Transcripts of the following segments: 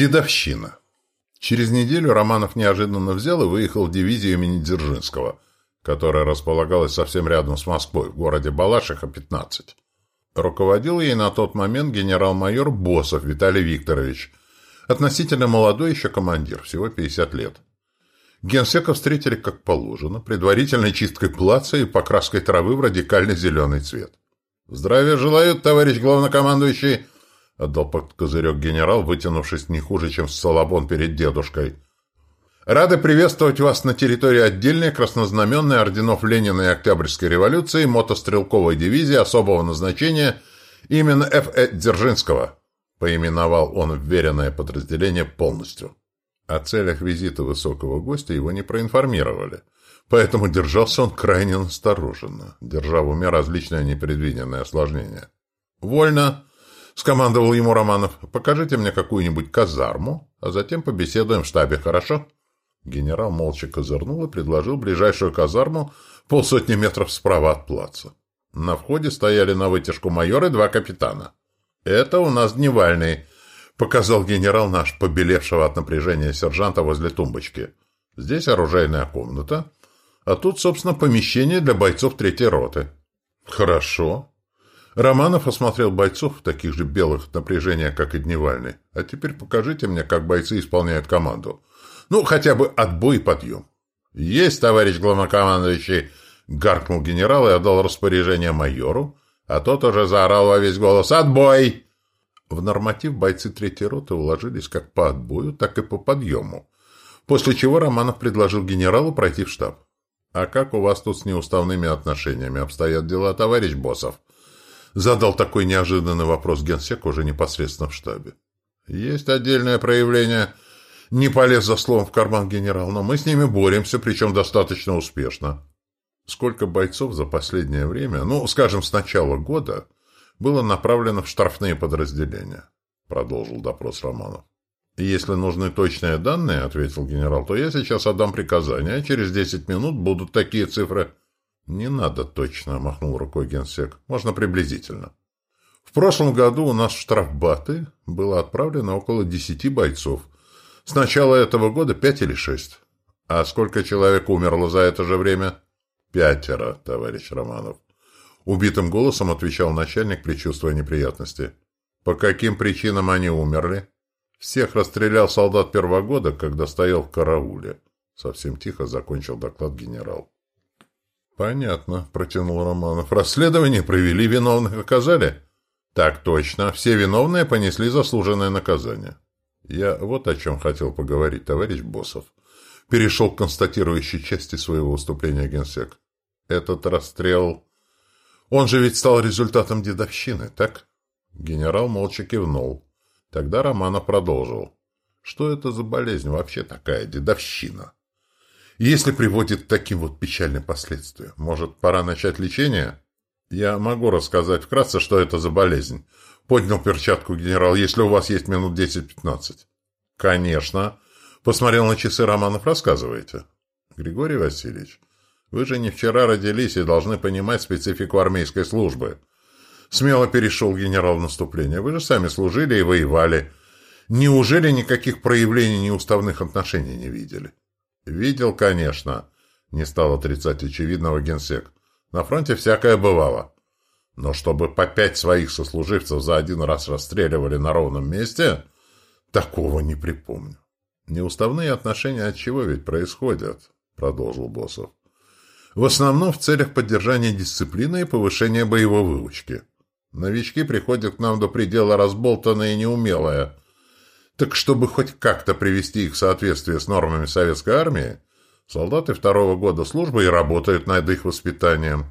Дедовщина. Через неделю Романов неожиданно взял и выехал в дивизию имени Дзержинского, которая располагалась совсем рядом с Москвой, в городе Балашиха, 15. Руководил ей на тот момент генерал-майор Босов Виталий Викторович, относительно молодой еще командир, всего 50 лет. Генсека встретили как положено, предварительной чисткой плаца и покраской травы в радикальный зеленый цвет. «Здравия желаю, товарищ главнокомандующий!» Отдал под козырек генерал, вытянувшись не хуже, чем Солобон перед дедушкой. «Рады приветствовать вас на территории отдельной краснознаменной орденов Ленина и Октябрьской революции мотострелковой дивизии особого назначения именно Ф.Э. Дзержинского», поименовал он вверенное подразделение полностью. О целях визита высокого гостя его не проинформировали, поэтому держался он крайне настороженно, держа в уме различные непредвиденные осложнения. «Вольно!» — скомандовал ему Романов. «Покажите мне какую-нибудь казарму, а затем побеседуем в штабе, хорошо?» Генерал молча козырнул и предложил ближайшую казарму полсотни метров справа от плаца. На входе стояли на вытяжку майор и два капитана. «Это у нас дневальный», — показал генерал наш побелевшего от напряжения сержанта возле тумбочки. «Здесь оружейная комната, а тут, собственно, помещение для бойцов третьей роты». «Хорошо», Романов осмотрел бойцов, таких же белых от напряжения, как и Дневальный. А теперь покажите мне, как бойцы исполняют команду. Ну, хотя бы отбой и подъем. Есть, товарищ главнокомандующий, гаркнул генерал и отдал распоряжение майору, а тот уже заорал во весь голос «Отбой!». В норматив бойцы третьей роты уложились как по отбою, так и по подъему. После чего Романов предложил генералу пройти в штаб. «А как у вас тут с неуставными отношениями обстоят дела, товарищ Босов?» Задал такой неожиданный вопрос генсек уже непосредственно в штабе. Есть отдельное проявление. Не полез за словом в карман генерал, но мы с ними боремся, причем достаточно успешно. Сколько бойцов за последнее время, ну, скажем, с начала года, было направлено в штрафные подразделения? Продолжил допрос Романов. «Если нужны точные данные, — ответил генерал, — то я сейчас отдам приказание, а через десять минут будут такие цифры. «Не надо точно», — махнул рукой генсек. «Можно приблизительно». В прошлом году у нас в штрафбаты было отправлено около десяти бойцов. С начала этого года пять или шесть. А сколько человек умерло за это же время? Пятеро, товарищ Романов. Убитым голосом отвечал начальник, предчувствуя неприятности. По каким причинам они умерли? Всех расстрелял солдат первого года, когда стоял в карауле. Совсем тихо закончил доклад генерал. «Понятно», — протянул Романов. «Расследование провели, виновных оказали?» «Так точно. Все виновные понесли заслуженное наказание». «Я вот о чем хотел поговорить, товарищ Босов». Перешел к констатирующей части своего выступления генсек. «Этот расстрел... Он же ведь стал результатом дедовщины, так?» Генерал молча кивнул. Тогда Романов продолжил. «Что это за болезнь вообще такая, дедовщина?» Если приводит к таким вот печальным последствиям. Может, пора начать лечение? Я могу рассказать вкратце, что это за болезнь. Поднял перчатку генерал, если у вас есть минут 10-15. Конечно. Посмотрел на часы Романов, рассказывайте. Григорий Васильевич, вы же не вчера родились и должны понимать специфику армейской службы. Смело перешел генерал в наступление. Вы же сами служили и воевали. Неужели никаких проявлений неуставных отношений не видели? «Видел, конечно», — не стал отрицать очевидного генсек. «На фронте всякое бывало. Но чтобы по пять своих сослуживцев за один раз расстреливали на ровном месте, такого не припомню». «Неуставные отношения от чего ведь происходят?» — продолжил Босов. «В основном в целях поддержания дисциплины и повышения боевой выучки. Новички приходят к нам до предела разболтанные и неумелые, так чтобы хоть как-то привести их в соответствие с нормами советской армии, солдаты второго года службы и работают над их воспитанием.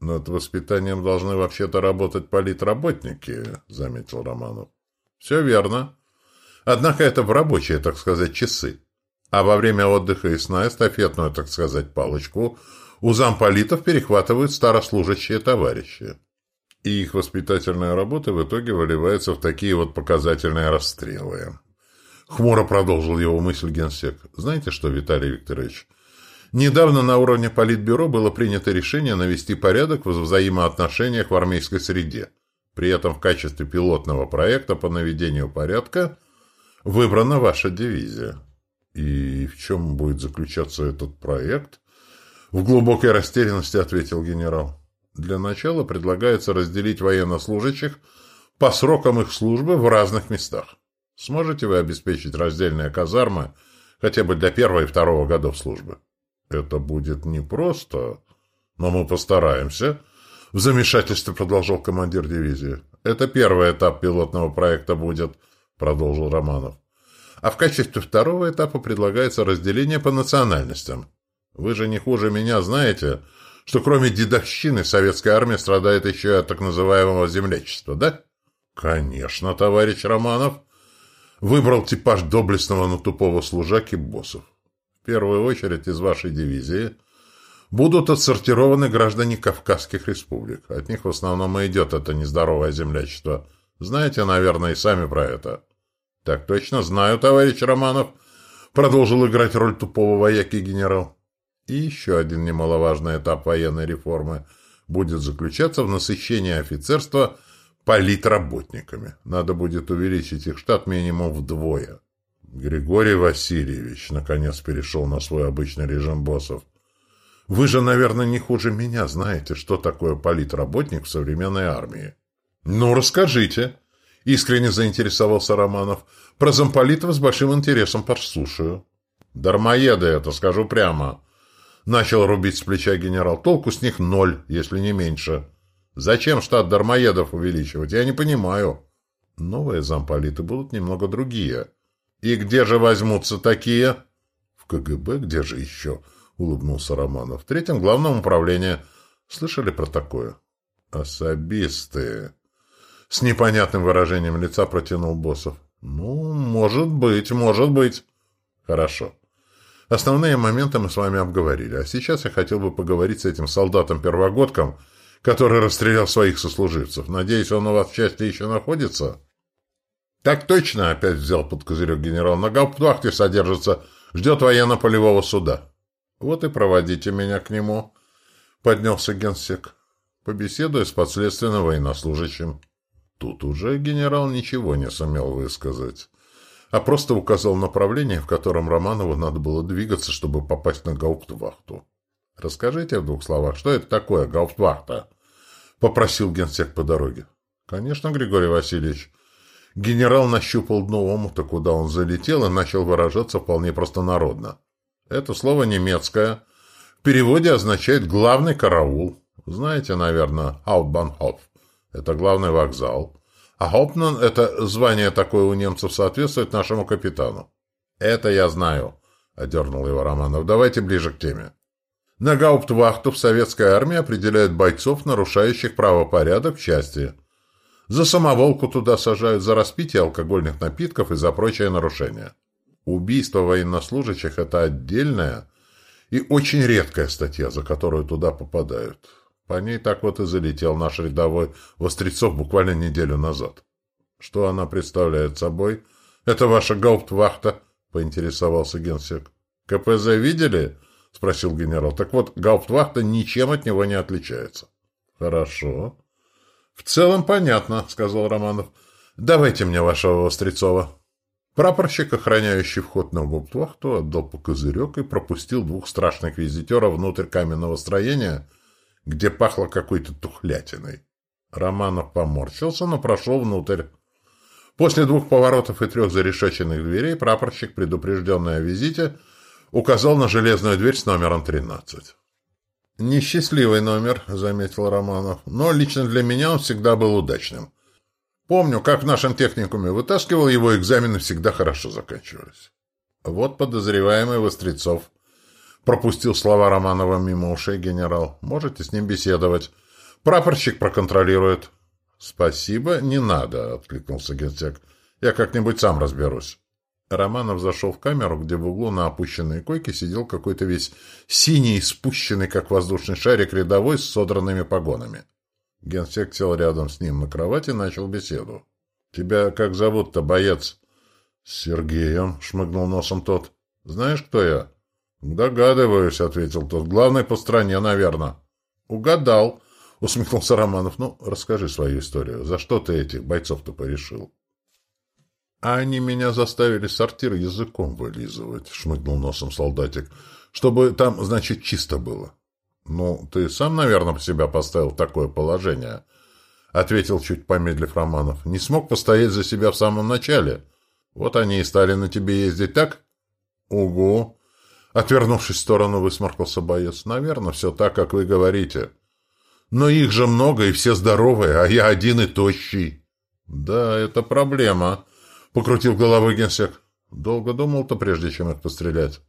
Над воспитанием должны вообще-то работать политработники, заметил Романов. Все верно. Однако это в рабочие, так сказать, часы. А во время отдыха и сна эстафетную, так сказать, палочку у замполитов перехватывают старослужащие товарищи. И их воспитательная работа в итоге выливается в такие вот показательные расстрелы. Хмуро продолжил его мысль генсек. Знаете что, Виталий Викторович? Недавно на уровне Политбюро было принято решение навести порядок в взаимоотношениях в армейской среде. При этом в качестве пилотного проекта по наведению порядка Выбрана ваша дивизия. И в чем будет заключаться этот проект? В глубокой растерянности ответил генерал. Для начала предлагается разделить военнослужащих по срокам их службы в разных местах. Сможете вы обеспечить раздельные казармы хотя бы для первого и второго годов службы? Это будет непросто, но мы постараемся. В замешательстве продолжал командир дивизии. Это первый этап пилотного проекта будет, продолжил Романов. А в качестве второго этапа предлагается разделение по национальностям. Вы же не хуже меня знаете, что кроме дедовщины советская армия страдает еще и от так называемого землячества, да? Конечно, товарищ Романов. Выбрал типаж доблестного, но тупого служаки боссов. В первую очередь из вашей дивизии будут отсортированы граждане Кавказских республик. От них в основном и идет это нездоровое землячество. Знаете, наверное, и сами про это. Так точно знаю, товарищ Романов. Продолжил играть роль тупого вояки генерал. И еще один немаловажный этап военной реформы будет заключаться в насыщении офицерства политработниками. Надо будет увеличить их штат минимум вдвое. Григорий Васильевич наконец перешел на свой обычный режим боссов. Вы же, наверное, не хуже меня знаете, что такое политработник в современной армии. Ну, расскажите. Искренне заинтересовался Романов. Про замполитов с большим интересом послушаю. Дармоеды это, скажу прямо. Начал рубить с плеча генерал. Толку с них ноль, если не меньше. Зачем штат дармоедов увеличивать? Я не понимаю. Новые замполиты будут немного другие. И где же возьмутся такие? В КГБ где же еще? Улыбнулся Романов. В третьем главном управлении. Слышали про такое? Особисты. С непонятным выражением лица протянул Боссов. Ну, может быть, может быть. Хорошо. Основные моменты мы с вами обговорили, а сейчас я хотел бы поговорить с этим солдатом-первогодком, который расстрелял своих сослуживцев. Надеюсь, он у вас в части еще находится?» «Так точно!» — опять взял под козырек генерал. «На гауптвахте содержится. Ждет военно-полевого суда». «Вот и проводите меня к нему», — поднялся генсек. «Побеседуя с подследственным военнослужащим». Тут уже генерал ничего не сумел высказать а просто указал направление, в котором Романову надо было двигаться, чтобы попасть на гауптвахту. «Расскажите в двух словах, что это такое гауптвахта?» — попросил генсек по дороге. «Конечно, Григорий Васильевич». Генерал нащупал дно омута, куда он залетел, и начал выражаться вполне простонародно. Это слово немецкое. В переводе означает «главный караул». Знаете, наверное, «Hauptbahnhof». Это главный вокзал. А Хопман — это звание такое у немцев соответствует нашему капитану. Это я знаю, — одернул его Романов. Давайте ближе к теме. На гауптвахту в советской армии определяют бойцов, нарушающих правопорядок в части. За самоволку туда сажают, за распитие алкогольных напитков и за прочие нарушения. Убийство военнослужащих – это отдельная и очень редкая статья, за которую туда попадают. По ней так вот и залетел наш рядовой Вострецов буквально неделю назад. Что она представляет собой? Это ваша гауптвахта, поинтересовался генсек. КПЗ видели? Спросил генерал. Так вот, гауптвахта ничем от него не отличается. Хорошо. В целом понятно, сказал Романов. Давайте мне вашего Вострецова. Прапорщик, охраняющий вход на гауптвахту, отдал по козырек и пропустил двух страшных визитеров внутрь каменного строения, где пахло какой-то тухлятиной. Романов поморщился, но прошел внутрь. После двух поворотов и трех зарешеченных дверей прапорщик, предупрежденный о визите, указал на железную дверь с номером 13. «Несчастливый номер», — заметил Романов, — «но лично для меня он всегда был удачным. Помню, как в нашем техникуме вытаскивал его, экзамены всегда хорошо заканчивались». Вот подозреваемый Вострецов. Пропустил слова Романова мимо ушей генерал. Можете с ним беседовать. Прапорщик проконтролирует. Спасибо, не надо, откликнулся генсек. Я как-нибудь сам разберусь. Романов зашел в камеру, где в углу на опущенной койке сидел какой-то весь синий, спущенный, как воздушный шарик, рядовой с содранными погонами. Генсек сел рядом с ним на кровати и начал беседу. — Тебя как зовут-то, боец? — Сергеем, — шмыгнул носом тот. — Знаешь, кто я? «Догадываюсь», — ответил тот. «Главный по стране, наверное». «Угадал», — усмехнулся Романов. «Ну, расскажи свою историю. За что ты этих бойцов-то порешил?» А они меня заставили сортир языком вылизывать, шмыгнул носом солдатик, чтобы там, значит, чисто было. Ну, ты сам, наверное, себя поставил в такое положение, ответил чуть помедлив Романов. Не смог постоять за себя в самом начале. Вот они и стали на тебе ездить, так? Угу. Отвернувшись в сторону, высморкался боец. Наверное, все так, как вы говорите. Но их же много, и все здоровые, а я один и тощий. Да, это проблема, покрутил головой генсек. Долго думал-то, прежде чем их пострелять.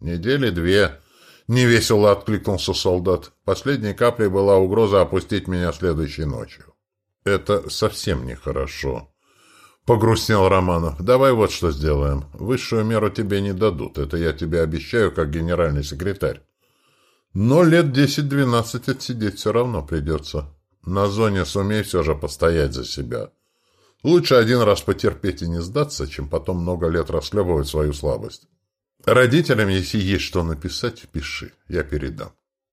Недели две. Невесело откликнулся солдат. Последней каплей была угроза опустить меня следующей ночью. Это совсем нехорошо. Погрустнел Романов. Давай вот что сделаем. Высшую меру тебе не дадут. Это я тебе обещаю, как генеральный секретарь. Но лет десять-двенадцать отсидеть все равно придется. На зоне сумей все же постоять за себя. Лучше один раз потерпеть и не сдаться, чем потом много лет расхлебывать свою слабость. Родителям, если есть что написать, пиши, я передам.